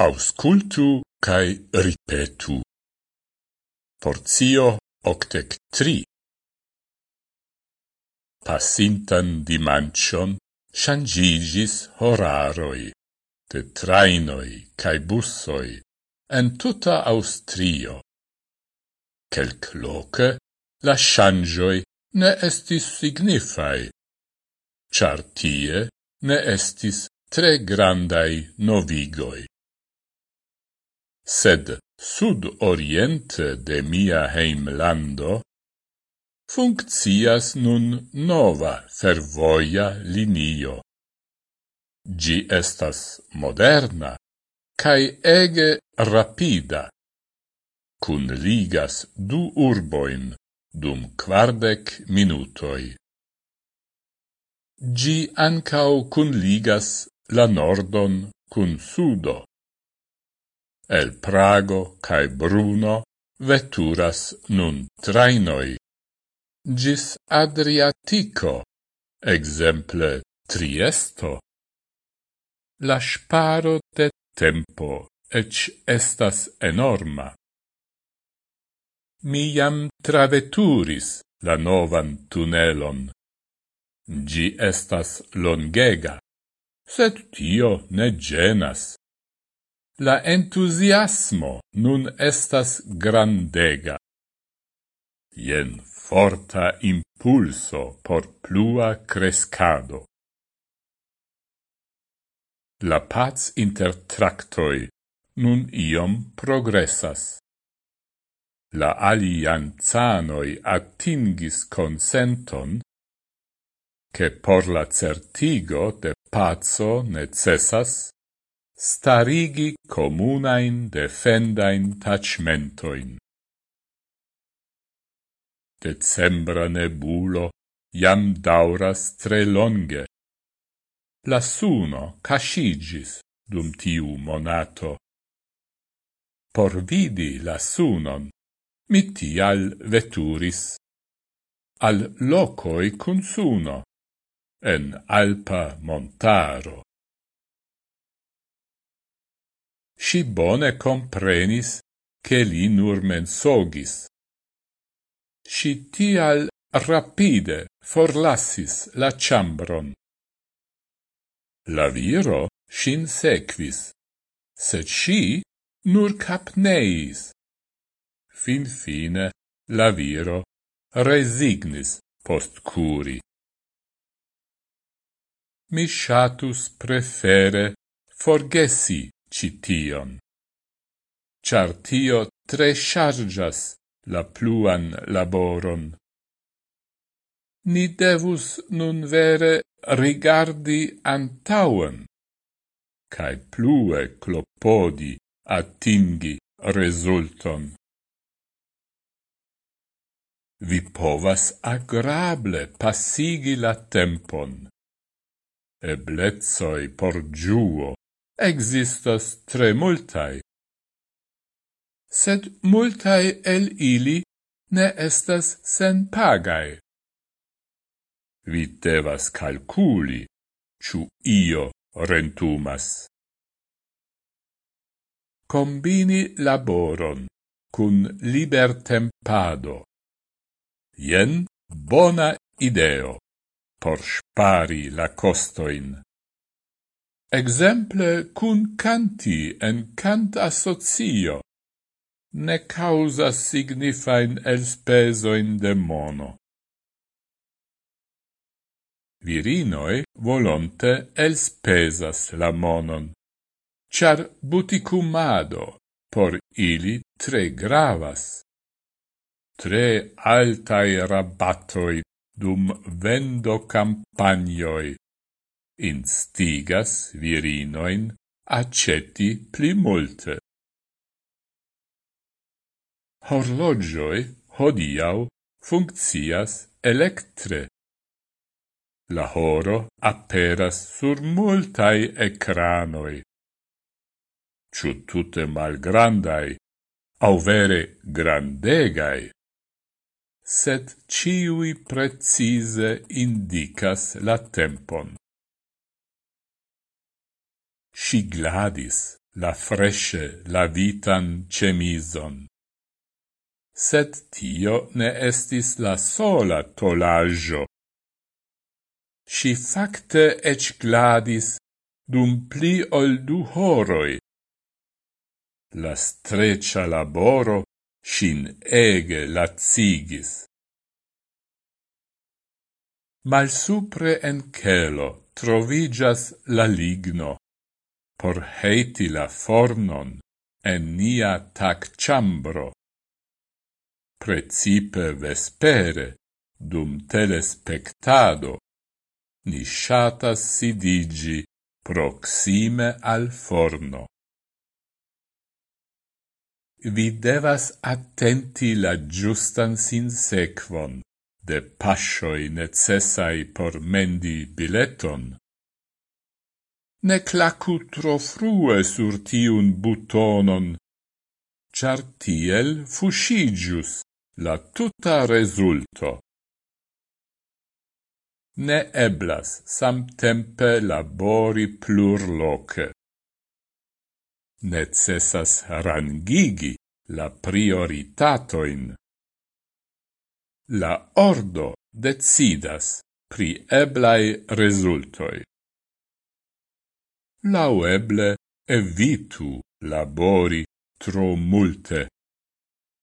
auscultu cae ripetu. Porzio octec tri. Passintan dimancion changigis horaroi, de trainoi cae bussoi, en tuta Austrio. Celc loce la changioi ne estis signifai, char tie ne estis tre grandai novigoi sed sud-oriente de mia heimlando funccias nun nova fervoia linio. Gi estas moderna, cae ege rapida, cun ligas du urboin dum quardec minutoi. Gi ancau cun ligas la nordon cun sudo, el Prago cae Bruno veturas nun trainoi. Gis Adriatico, exemple Triesto. La sparo de tempo ec estas enorma. Mi jam traveturis la novan tunelon. Gi estas longega, sed tio ne genas. La entusiasmo nun estas grandega. Jen forta impulso por plua crescado. La paz inter tractoi nun iom progressas. La alianzanoi attingis consenton che por la certigo de pazzo necessas starigi comunain defendain tacmentoin. Decembra nebulo jam dauras tre longe. La suno cascigis dum tiu monato. Por vidi la sunon, mi tial veturis al locoi cun suno, en alpa montaro. si bone comprenis che li nur mensogis. Si tial rapide forlassis la ciambron. La viro sin sequis, sed si nur capneis. Fin fine la viro resignis post curi. Mi shatus prefere forgesi cition. Char tio tre chargas la pluan laboron. Ni devus nun vere rigardi antauen, cae plue clopodi attingi resulton. Vi povas agrable passigi la tempon. Eblezoi por giuo existas tre multai. Sed multai el ili ne estas sen pagai. Vi devas calculi, ciu io rentumas. Combini laboron cun libertempado. Ien bona ideo por spari la costoin exemple cun canti en cant associo, ne causa signifain elspesoin de mono. Virinoi volonte elspesas la monon, char buticumado por ili tre gravas. Tre altai rabatoi dum vendo campagnoi instigas virinoin accetti pli multe. Horlogioi hodiau funccias electre. La horo aperas sur multai ecranoi. Ciu tutte malgrandai, au vere grandegai, sed ciui precise indicas la tempon si gladis la fresce lavitan cemison. Sed tio ne estis la sola tolaggio. Si facte ec gladis dum pli ol du horoi. La streccia laboro sin ege lazigis. Mal supre en celo trovigas la ligno, por heiti la fornon en nia tac chambro. Precipe vespere, dum telespectado, ni shatas sidigi proxime al forno. Vi devas attenti la giustan sinsequon de pascioi necessai por mendi bileton, ne clacu tro frue sur tiun butonon, char tiel fuscigius la tuta resulto. Ne eblas samtempe labori plurloce. Necessas rangigi la prioritatoin. La ordo decidas pri eblai resultoi laueble evitu labori tro multe.